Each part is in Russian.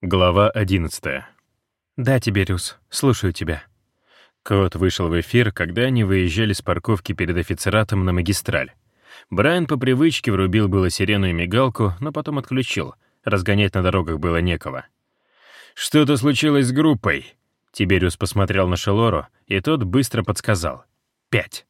Глава 11. «Да, Тибериус, слушаю тебя». Кот вышел в эфир, когда они выезжали с парковки перед офицератом на магистраль. Брайан по привычке врубил было сирену и мигалку, но потом отключил. Разгонять на дорогах было некого. «Что-то случилось с группой?» Тибериус посмотрел на Шелору, и тот быстро подсказал. «Пять.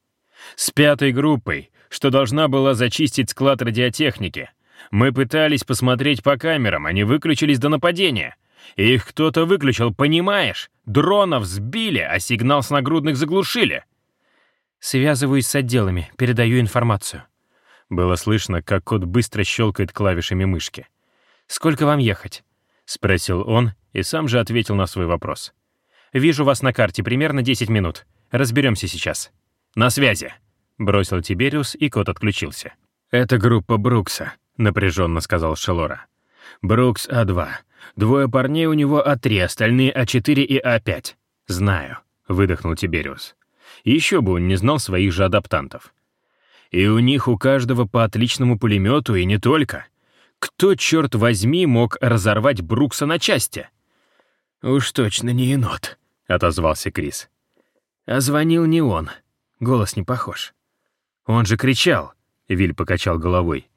С пятой группой, что должна была зачистить склад радиотехники. Мы пытались посмотреть по камерам, они выключились до нападения. Их кто-то выключил, понимаешь? Дронов сбили, а сигнал с нагрудных заглушили. Связываюсь с отделами, передаю информацию. Было слышно, как кот быстро щелкает клавишами мышки. «Сколько вам ехать?» — спросил он и сам же ответил на свой вопрос. «Вижу вас на карте, примерно 10 минут. Разберемся сейчас». «На связи», — бросил Тибериус, и кот отключился. «Это группа Брукса», напряженно сказал Шелора. «Брукс А2. Двое парней у него А3, остальные А4 и А5. Знаю», — выдохнул Тибериус. Еще бы он не знал своих же адаптантов. И у них у каждого по отличному пулемету, и не только. Кто, черт возьми, мог разорвать Брукса на части? «Уж точно не енот», — отозвался Крис. «А звонил не он. Голос не похож». «Он же кричал», — Виль покачал головой.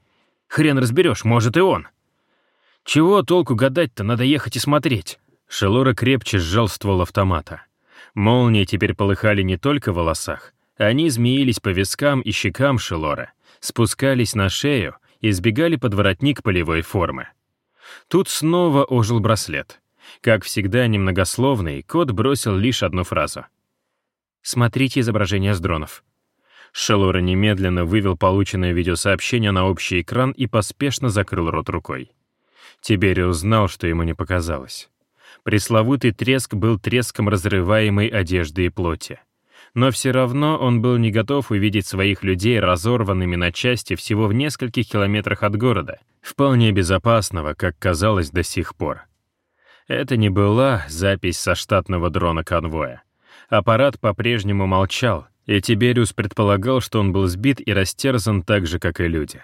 Хрен разберешь, может и он. Чего толку гадать-то, надо ехать и смотреть. Шелора крепче сжал ствол автомата. Молнии теперь полыхали не только в волосах. Они змеились по вискам и щекам Шелора, спускались на шею и сбегали под воротник полевой формы. Тут снова ожил браслет. Как всегда немногословный, кот бросил лишь одну фразу. «Смотрите изображение с дронов». Шелора немедленно вывел полученное видеосообщение на общий экран и поспешно закрыл рот рукой. Тибериус знал, что ему не показалось. Пресловутый треск был треском разрываемой одежды и плоти. Но все равно он был не готов увидеть своих людей разорванными на части всего в нескольких километрах от города, вполне безопасного, как казалось до сих пор. Это не была запись со штатного дрона конвоя. Аппарат по-прежнему молчал, и Тибериус предполагал, что он был сбит и растерзан так же, как и люди.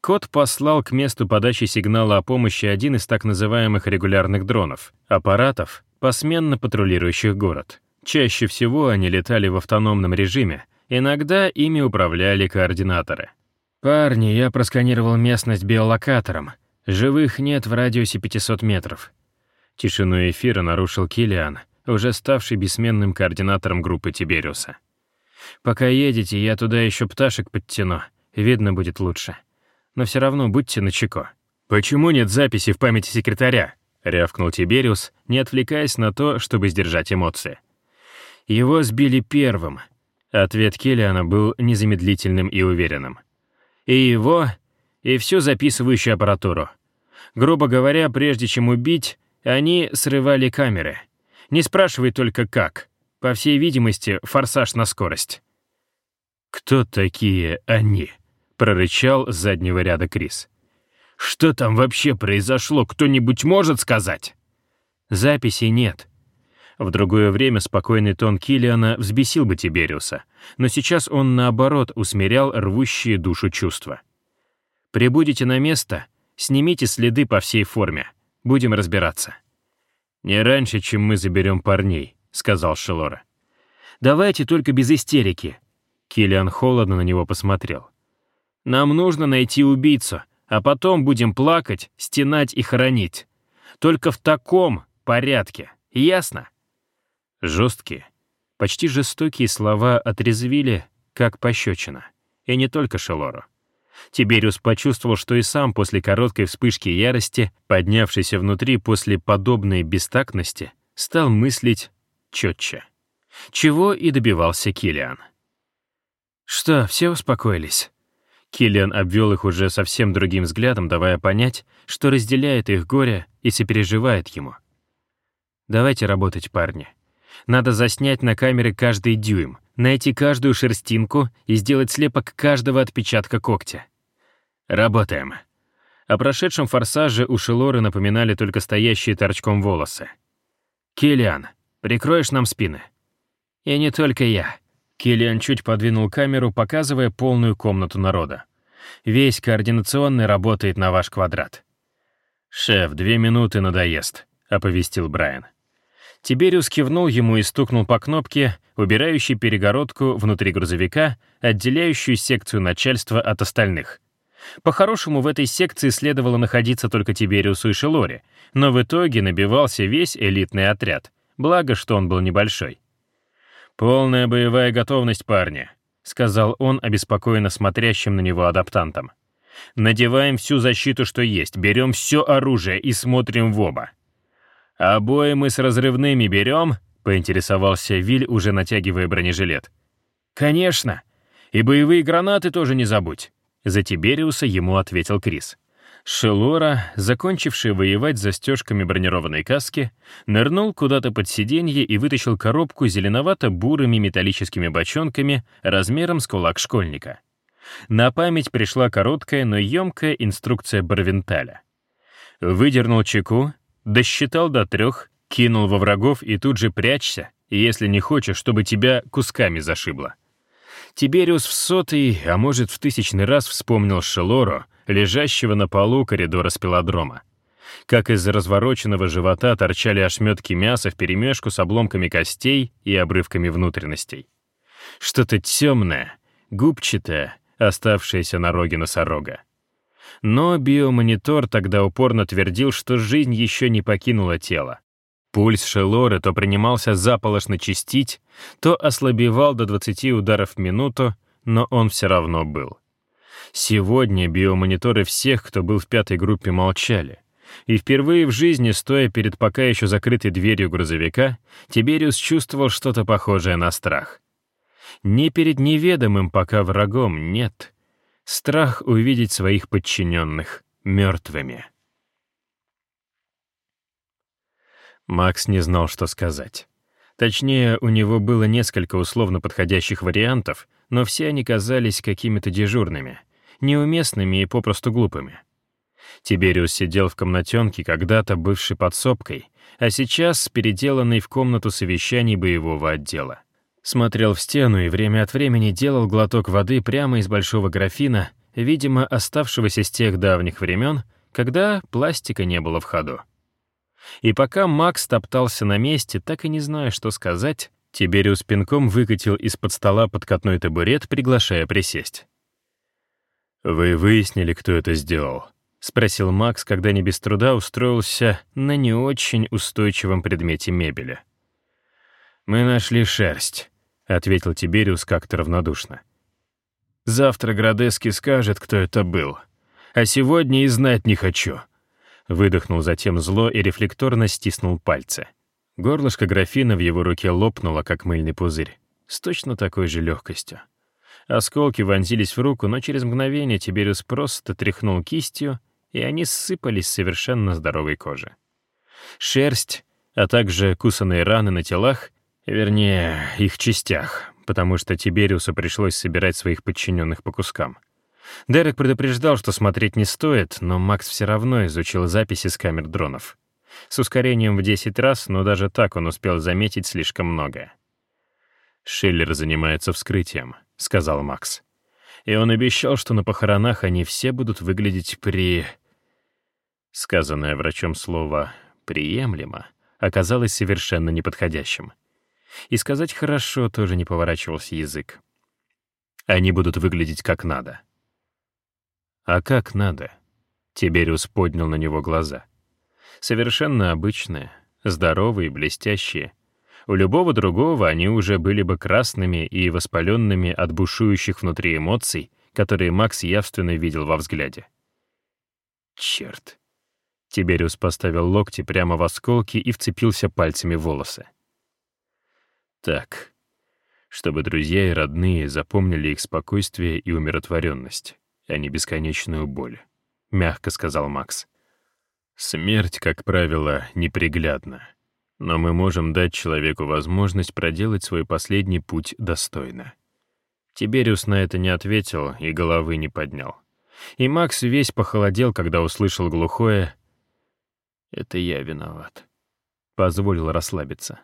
Кот послал к месту подачи сигнала о помощи один из так называемых регулярных дронов, аппаратов, посменно патрулирующих город. Чаще всего они летали в автономном режиме, иногда ими управляли координаторы. «Парни, я просканировал местность биолокатором. Живых нет в радиусе 500 метров». Тишину эфира нарушил Килиан, уже ставший бессменным координатором группы Тибериуса. Пока едете, я туда еще пташек подтяну. Видно будет лучше. Но все равно будьте начеку». «Почему нет записи в памяти секретаря?» — рявкнул Тибериус, не отвлекаясь на то, чтобы сдержать эмоции. «Его сбили первым». Ответ Келлиана был незамедлительным и уверенным. «И его, и всю записывающую аппаратуру. Грубо говоря, прежде чем убить, они срывали камеры. Не спрашивай только как. По всей видимости, форсаж на скорость. «Кто такие они?» — прорычал с заднего ряда Крис. «Что там вообще произошло, кто-нибудь может сказать?» «Записей нет». В другое время спокойный тон Киллиана взбесил бы Тибериуса, но сейчас он, наоборот, усмирял рвущие душу чувства. «Прибудете на место, снимите следы по всей форме. Будем разбираться». «Не раньше, чем мы заберем парней», — сказал Шелора. «Давайте только без истерики». Киллиан холодно на него посмотрел. «Нам нужно найти убийцу, а потом будем плакать, стенать и хоронить. Только в таком порядке, ясно?» Жесткие, почти жестокие слова отрезвили, как пощечина. И не только Шелору. Тибериус почувствовал, что и сам после короткой вспышки ярости, поднявшейся внутри после подобной бестактности, стал мыслить четче. Чего и добивался Килиан. «Что, все успокоились?» Киллиан обвел их уже совсем другим взглядом, давая понять, что разделяет их горе и сопереживает ему. «Давайте работать, парни. Надо заснять на камеры каждый дюйм, найти каждую шерстинку и сделать слепок каждого отпечатка когтя. Работаем». О прошедшем форсаже у Шелоры напоминали только стоящие торчком волосы. «Киллиан, Прикроешь нам спины?» «И не только я». Киллиан чуть подвинул камеру, показывая полную комнату народа. «Весь координационный работает на ваш квадрат». «Шеф, две минуты надоест», — оповестил Брайан. Тибериус кивнул ему и стукнул по кнопке, убирающей перегородку внутри грузовика, отделяющую секцию начальства от остальных. По-хорошему, в этой секции следовало находиться только Тибериусу и Шелоре, но в итоге набивался весь элитный отряд, благо, что он был небольшой. «Полная боевая готовность, парни», — сказал он обеспокоенно смотрящим на него адаптантам. Надеваем всю защиту, что есть, берем все оружие и смотрим в оба. «Обои мы с разрывными берем?» — поинтересовался Виль, уже натягивая бронежилет. «Конечно. И боевые гранаты тоже не забудь», — за Тибериуса ему ответил Крис. Шелора, закончивший воевать застежками бронированной каски, нырнул куда-то под сиденье и вытащил коробку зеленовато-бурыми металлическими бочонками размером с кулак школьника. На память пришла короткая, но емкая инструкция Барвенталя. Выдернул чеку, досчитал до трех, кинул во врагов и тут же прячься, если не хочешь, чтобы тебя кусками зашибло. Тибериус в сотый, а может в тысячный раз вспомнил Шелоро, лежащего на полу коридора спилодрома. Как из развороченного живота торчали ошметки мяса вперемешку с обломками костей и обрывками внутренностей. Что-то темное, губчатое, оставшаяся на роге носорога. Но биомонитор тогда упорно твердил, что жизнь еще не покинула тело. Пульс Шелоры то принимался заполошно чистить, то ослабевал до 20 ударов в минуту, но он все равно был. Сегодня биомониторы всех, кто был в пятой группе, молчали. И впервые в жизни, стоя перед пока еще закрытой дверью грузовика, Тибериус чувствовал что-то похожее на страх. Не перед неведомым пока врагом, нет. Страх увидеть своих подчиненных мертвыми. Макс не знал, что сказать. Точнее, у него было несколько условно подходящих вариантов, но все они казались какими-то дежурными, неуместными и попросту глупыми. Тибериус сидел в комнатенке, когда-то бывшей подсобкой, а сейчас переделанной в комнату совещаний боевого отдела. Смотрел в стену и время от времени делал глоток воды прямо из большого графина, видимо, оставшегося с тех давних времен, когда пластика не было в ходу. И пока Макс топтался на месте, так и не зная, что сказать, Тибериус пинком выкатил из-под стола подкатной табурет, приглашая присесть. «Вы выяснили, кто это сделал?» — спросил Макс, когда не без труда устроился на не очень устойчивом предмете мебели. «Мы нашли шерсть», — ответил Тибериус как-то равнодушно. «Завтра Градески скажет, кто это был. А сегодня и знать не хочу». Выдохнул затем зло и рефлекторно стиснул пальцы. Горлышко графина в его руке лопнуло, как мыльный пузырь, с точно такой же легкостью. Осколки вонзились в руку, но через мгновение Тибериус просто тряхнул кистью, и они ссыпались с совершенно здоровой кожи. Шерсть, а также кусанные раны на телах Вернее, их частях, потому что Тибериусу пришлось собирать своих подчиненных по кускам. Дерек предупреждал, что смотреть не стоит, но Макс все равно изучил записи с камер дронов. С ускорением в 10 раз, но даже так он успел заметить слишком многое. «Шиллер занимается вскрытием», — сказал Макс. И он обещал, что на похоронах они все будут выглядеть при... Сказанное врачом слово «приемлемо» оказалось совершенно неподходящим. И сказать «хорошо» тоже не поворачивался язык. Они будут выглядеть как надо. А как надо? Тибериус поднял на него глаза. Совершенно обычные, здоровые, блестящие. У любого другого они уже были бы красными и воспаленными от бушующих внутри эмоций, которые Макс явственно видел во взгляде. Черт. Тибериус поставил локти прямо в осколки и вцепился пальцами в волосы. Так, чтобы друзья и родные запомнили их спокойствие и умиротворенность, а не бесконечную боль, — мягко сказал Макс. Смерть, как правило, неприглядна, но мы можем дать человеку возможность проделать свой последний путь достойно. Тибериус на это не ответил и головы не поднял. И Макс весь похолодел, когда услышал глухое «Это я виноват». Позволил расслабиться.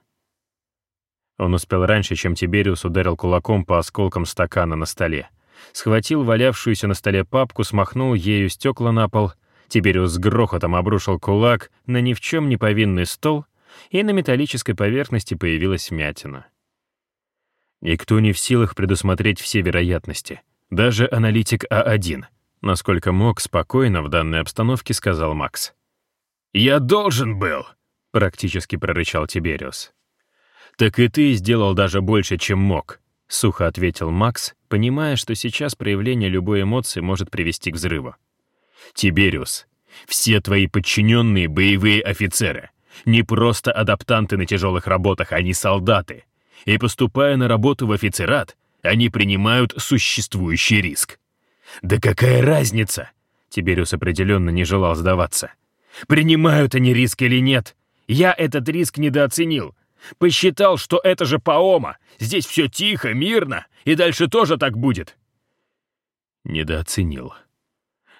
Он успел раньше, чем Тибериус ударил кулаком по осколкам стакана на столе. Схватил валявшуюся на столе папку, смахнул ею стекла на пол, Тибериус с грохотом обрушил кулак на ни в чем не повинный стол, и на металлической поверхности появилась вмятина. Никто не в силах предусмотреть все вероятности, даже аналитик А1, насколько мог спокойно в данной обстановке сказал Макс. «Я должен был!» — практически прорычал Тибериус. «Так и ты сделал даже больше, чем мог», — сухо ответил Макс, понимая, что сейчас проявление любой эмоции может привести к взрыву. «Тибериус, все твои подчиненные — боевые офицеры. Не просто адаптанты на тяжелых работах, они солдаты. И поступая на работу в офицерат, они принимают существующий риск. Да какая разница? Тибериус определенно не желал сдаваться. Принимают они риск или нет? Я этот риск недооценил. Посчитал, что это же Паома. Здесь все тихо, мирно, и дальше тоже так будет. Недооценил.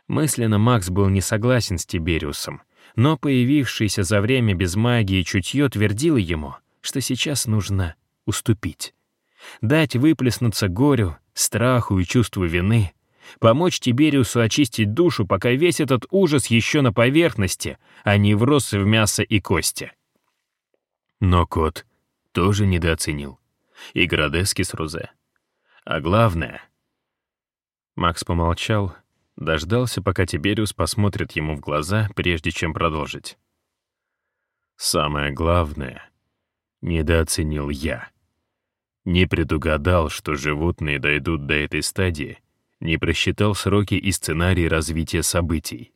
Мысленно Макс был не согласен с Тибериусом, но появившееся за время без магии чутье твердило ему, что сейчас нужно уступить. Дать выплеснуться горю, страху и чувству вины, помочь Тибериусу очистить душу, пока весь этот ужас еще на поверхности, а не врос в мясо и кости. Но кот тоже недооценил. И Градески с Рузе. А главное... Макс помолчал, Дождался, пока Тибериус посмотрит ему в глаза, прежде чем продолжить. «Самое главное, недооценил я. Не предугадал, что животные дойдут до этой стадии, не просчитал сроки и сценарий развития событий.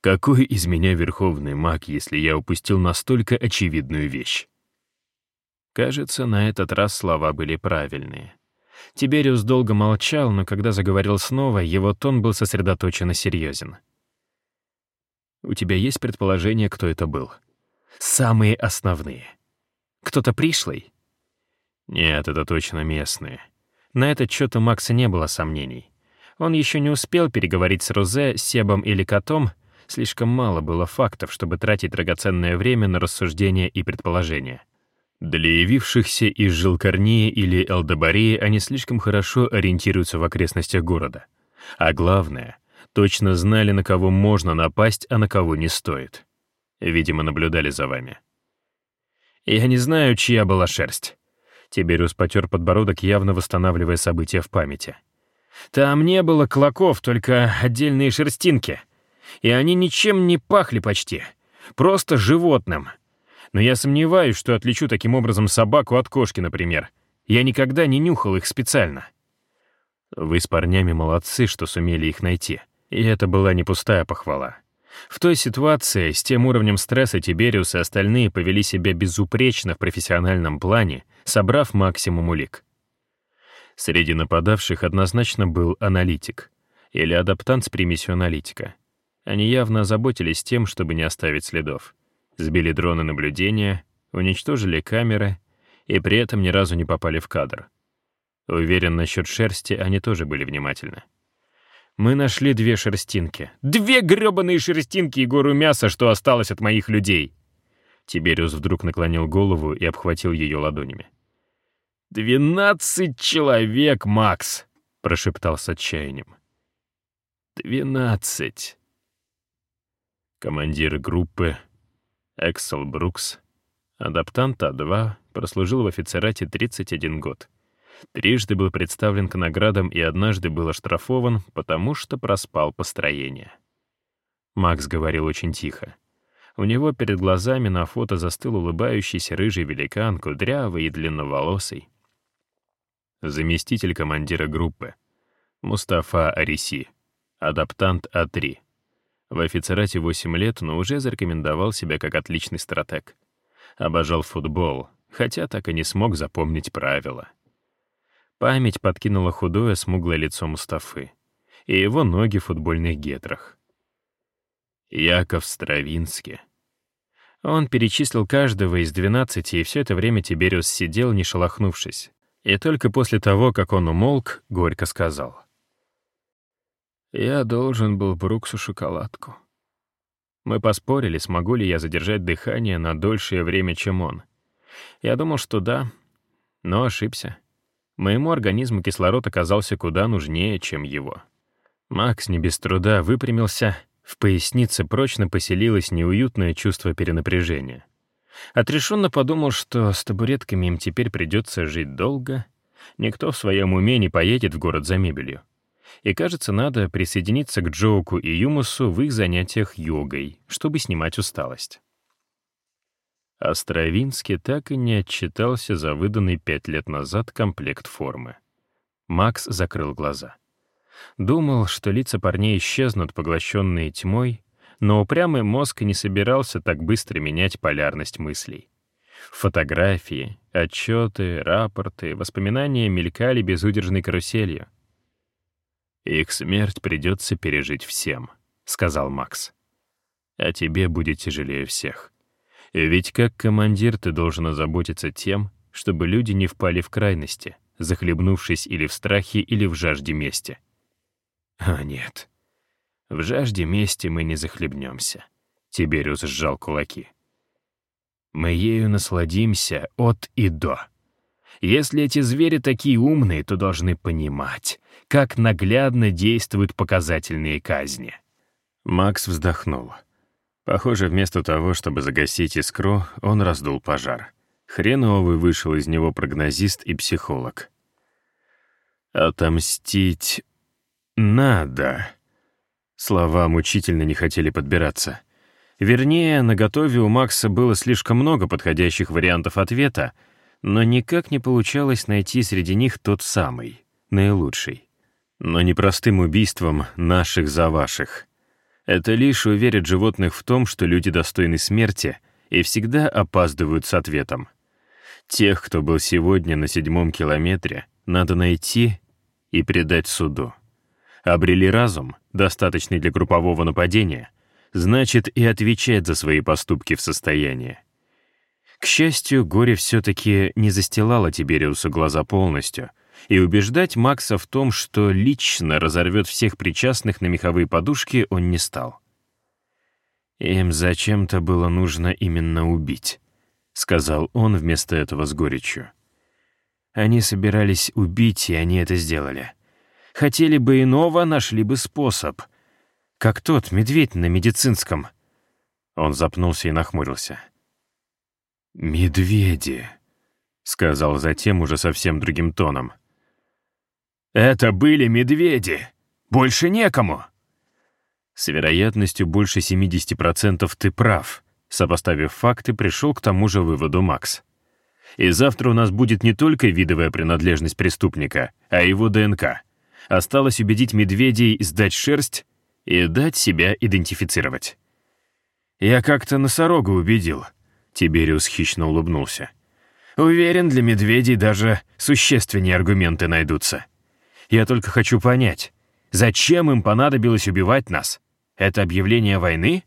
Какой из меня верховный маг, если я упустил настолько очевидную вещь?» Кажется, на этот раз слова были правильные. Тибериус долго молчал, но когда заговорил снова, его тон был сосредоточен и серьезен. «У тебя есть предположение, кто это был?» «Самые основные. Кто-то пришлый?» «Нет, это точно местные». На этот счет у Макса не было сомнений. Он еще не успел переговорить с Розе, Себом или Котом, слишком мало было фактов, чтобы тратить драгоценное время на рассуждения и предположения. Для явившихся из Жилкарнии или Элдобарии они слишком хорошо ориентируются в окрестностях города. А главное, точно знали, на кого можно напасть, а на кого не стоит. Видимо, наблюдали за вами. Я не знаю, чья была шерсть. Тибериус потер подбородок, явно восстанавливая события в памяти. Там не было клоков, только отдельные шерстинки. И они ничем не пахли почти. Просто животным — но я сомневаюсь, что отличу таким образом собаку от кошки, например. Я никогда не нюхал их специально. Вы с парнями молодцы, что сумели их найти. И это была не пустая похвала. В той ситуации, с тем уровнем стресса Тибериус и остальные повели себя безупречно в профессиональном плане, собрав максимум улик. Среди нападавших однозначно был аналитик или адаптант с примесью аналитика. Они явно озаботились тем, чтобы не оставить следов сбили дроны наблюдения, уничтожили камеры и при этом ни разу не попали в кадр. Уверен, насчет шерсти они тоже были внимательны. Мы нашли две шерстинки. Две грёбаные шерстинки и гору мяса, что осталось от моих людей. Тибериус вдруг наклонил голову и обхватил ее ладонями. «Двенадцать человек, Макс!» — прошептал с отчаянием. «Двенадцать!» Командир группы Эксел Брукс, адаптант А2, прослужил в офицерате 31 год. Трижды был представлен к наградам и однажды был оштрафован, потому что проспал построение. Макс говорил очень тихо. У него перед глазами на фото застыл улыбающийся рыжий великан, кудрявый и длинноволосый. Заместитель командира группы. Мустафа Ариси. Адаптант А3. В офицерате 8 лет, но уже зарекомендовал себя как отличный стратег. Обожал футбол, хотя так и не смог запомнить правила. Память подкинула худое, смуглое лицо Мустафы и его ноги в футбольных гетрах. Яков Стравинский. Он перечислил каждого из двенадцати, и все это время Тибериус сидел, не шелохнувшись. И только после того, как он умолк, горько сказал. Я должен был Бруксу шоколадку. Мы поспорили, смогу ли я задержать дыхание на дольшее время, чем он. Я думал, что да, но ошибся. Моему организму кислород оказался куда нужнее, чем его. Макс не без труда выпрямился В пояснице прочно поселилось неуютное чувство перенапряжения. Отрешенно подумал, что с табуретками им теперь придется жить долго. Никто в своем уме не поедет в город за мебелью. И, кажется, надо присоединиться к Джоуку и Юмусу в их занятиях йогой, чтобы снимать усталость. Островинский так и не отчитался за выданный пять лет назад комплект формы. Макс закрыл глаза. Думал, что лица парней исчезнут, поглощенные тьмой, но упрямый мозг не собирался так быстро менять полярность мыслей. Фотографии, отчеты, рапорты, воспоминания мелькали безудержной каруселью. «Их смерть придется пережить всем», — сказал Макс. «А тебе будет тяжелее всех. Ведь как командир ты должен озаботиться тем, чтобы люди не впали в крайности, захлебнувшись или в страхе, или в жажде мести. А нет, в жажде мести мы не захлебнемся. Тибериус сжал кулаки. Мы ею насладимся от и до. Если эти звери такие умные, то должны понимать, как наглядно действуют показательные казни. Макс вздохнул. Похоже, вместо того, чтобы загасить искру, он раздул пожар. Хреновый вышел из него прогнозист и психолог. «Отомстить надо». Слова мучительно не хотели подбираться. Вернее, на готове у Макса было слишком много подходящих вариантов ответа, но никак не получалось найти среди них тот самый, наилучший. Но не простым убийством наших за ваших — это лишь уверит животных в том, что люди достойны смерти и всегда опаздывают с ответом. Тех, кто был сегодня на седьмом километре, надо найти и предать суду. Обрели разум, достаточный для группового нападения, значит и отвечать за свои поступки в состоянии. К счастью, горе все-таки не застилало Тибериусу глаза полностью — и убеждать Макса в том, что лично разорвет всех причастных на меховые подушки, он не стал. «Им зачем-то было нужно именно убить», — сказал он вместо этого с горечью. «Они собирались убить, и они это сделали. Хотели бы иного, нашли бы способ. Как тот медведь на медицинском». Он запнулся и нахмурился. «Медведи», — сказал затем уже совсем другим тоном. Это были медведи. Больше некому. С вероятностью больше 70% ты прав. Сопоставив факты, пришел к тому же выводу Макс. И завтра у нас будет не только видовая принадлежность преступника, а его ДНК. Осталось убедить медведей сдать шерсть и дать себя идентифицировать. «Я как-то носорога убедил», — Тибериус хищно улыбнулся. «Уверен, для медведей даже существеннее аргументы найдутся». Я только хочу понять, зачем им понадобилось убивать нас? Это объявление войны?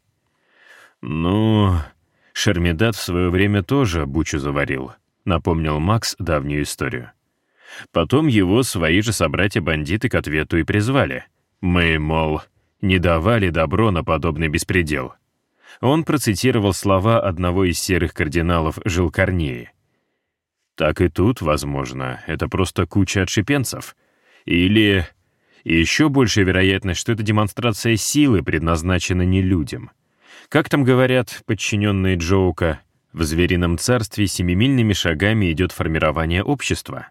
Ну, Шермидат в свое время тоже бучу заварил, напомнил Макс давнюю историю. Потом его свои же собратья-бандиты к ответу и призвали. Мы, мол, не давали добро на подобный беспредел. Он процитировал слова одного из серых кардиналов Жилкорнеи. Так и тут, возможно, это просто куча отшипенцев — или еще большая вероятность, что эта демонстрация силы предназначена не людям. Как там говорят подчиненные Джоука, в зверином царстве семимильными шагами идет формирование общества.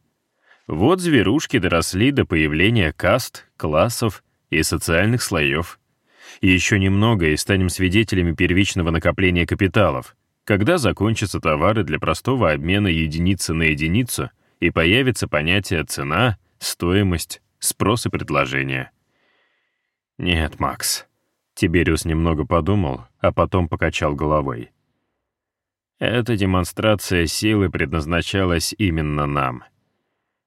Вот зверушки доросли до появления каст, классов и социальных слоев. И еще немного, и станем свидетелями первичного накопления капиталов, когда закончатся товары для простого обмена единицы на единицу и появится понятие «цена», стоимость, спрос и предложение. Нет, Макс. Тибериус немного подумал, а потом покачал головой. Эта демонстрация силы предназначалась именно нам.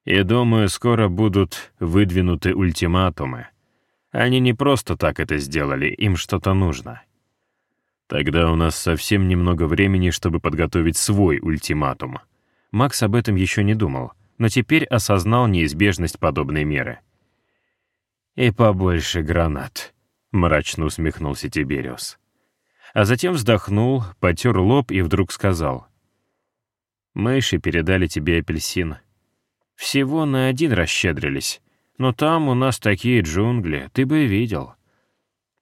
И думаю, скоро будут выдвинуты ультиматумы. Они не просто так это сделали, им что-то нужно. Тогда у нас совсем немного времени, чтобы подготовить свой ультиматум. Макс об этом еще не думал, но теперь осознал неизбежность подобной меры. «И побольше гранат», — мрачно усмехнулся Тибериус. А затем вздохнул, потер лоб и вдруг сказал. «Мыши передали тебе апельсин. Всего на один расщедрились, но там у нас такие джунгли, ты бы видел».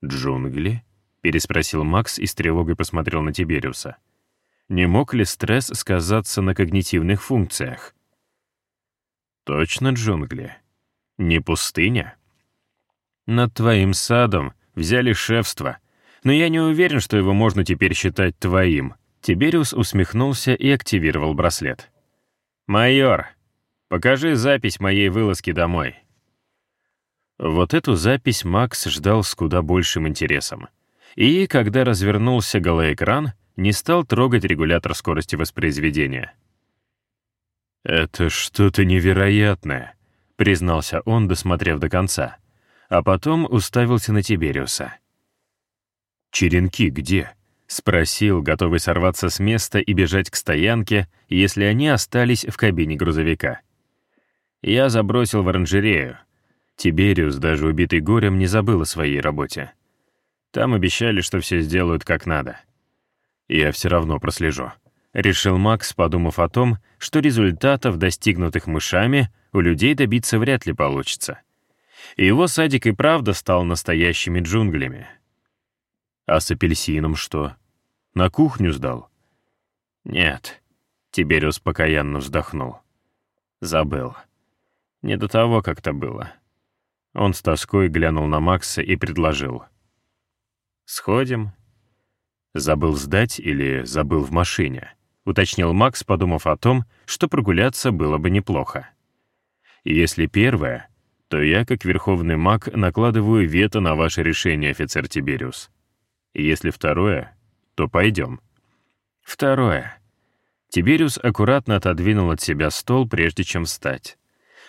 «Джунгли?» переспросил Макс и с тревогой посмотрел на Тибериуса. Не мог ли стресс сказаться на когнитивных функциях? Точно джунгли. Не пустыня? Над твоим садом взяли шефство, но я не уверен, что его можно теперь считать твоим. Тибериус усмехнулся и активировал браслет. «Майор, покажи запись моей вылазки домой». Вот эту запись Макс ждал с куда большим интересом. И, когда развернулся голоэкран, не стал трогать регулятор скорости воспроизведения. «Это что-то невероятное», — признался он, досмотрев до конца, а потом уставился на Тибериуса. «Черенки где?» — спросил, готовый сорваться с места и бежать к стоянке, если они остались в кабине грузовика. Я забросил в оранжерею. Тибериус, даже убитый горем, не забыл о своей работе. Там обещали, что все сделают как надо. Я все равно прослежу. Решил Макс, подумав о том, что результатов, достигнутых мышами, у людей добиться вряд ли получится. его садик и правда стал настоящими джунглями. А с апельсином что? На кухню сдал? Нет. Тибериус покаянно вздохнул. Забыл. Не до того как-то было. Он с тоской глянул на Макса и предложил. «Сходим?» «Забыл сдать или забыл в машине?» — уточнил Макс, подумав о том, что прогуляться было бы неплохо. «Если первое, то я, как верховный маг, накладываю вето на ваше решение, офицер Тибериус. Если второе, то пойдем». «Второе». Тибериус аккуратно отодвинул от себя стол, прежде чем встать.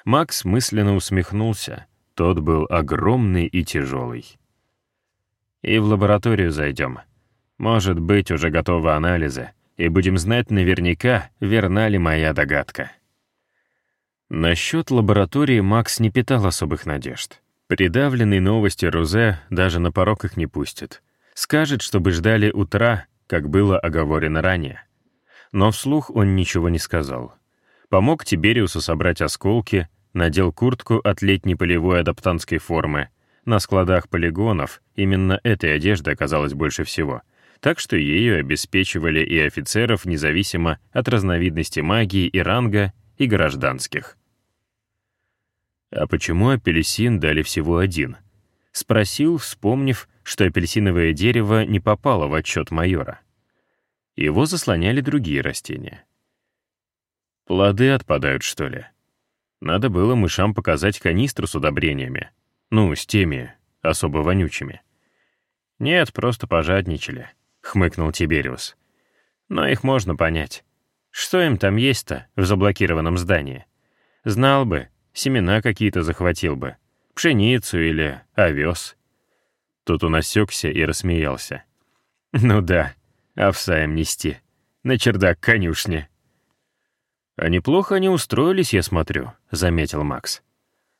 Макс мысленно усмехнулся. Тот был огромный и тяжелый. «И в лабораторию зайдем», может быть, уже готовы анализы, и будем знать наверняка, верна ли моя догадка. Насчет лаборатории Макс не питал особых надежд. Придавленный новостью Рузе даже на порог их не пустит. Скажет, чтобы ждали утра, как было оговорено ранее. Но вслух он ничего не сказал. Помог Тибериусу собрать осколки, надел куртку от летней полевой адаптантской формы. На складах полигонов именно этой одежды оказалось больше всего — так что ею обеспечивали и офицеров независимо от разновидности магии и ранга, и гражданских. «А почему апельсин дали всего один?» — спросил, вспомнив, что апельсиновое дерево не попало в отчет майора. Его заслоняли другие растения. «Плоды отпадают, что ли?» Надо было мышам показать канистру с удобрениями. Ну, с теми, особо вонючими. Нет, просто пожадничали хмыкнул Тибериус. Но их можно понять. Что им там есть-то в заблокированном здании? Знал бы, семена какие-то захватил бы, пшеницу или овес. Тут он осекся и рассмеялся. Ну да, овса им нести. На чердак конюшни. А неплохо они устроились, я смотрю, заметил Макс.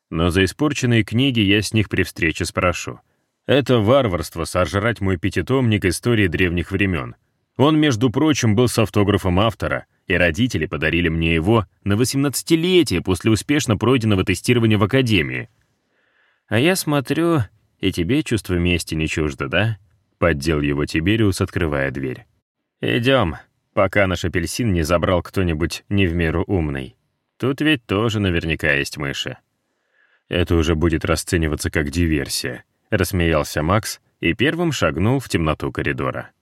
Но за испорченные книги я с них при встрече спрошу. Это варварство сожрать мой пятитомник истории древних времен. Он, между прочим, был с автографом автора, и родители подарили мне его на 18-летие после успешно пройденного тестирования в академии. А я смотрю, и тебе чувство мести не чуждо, да? Поддел его Тибериус, открывая дверь. Идем, пока наш апельсин не забрал кто-нибудь не в меру умный. Тут ведь тоже наверняка есть мыши. Это уже будет расцениваться как диверсия. — рассмеялся Макс и первым шагнул в темноту коридора.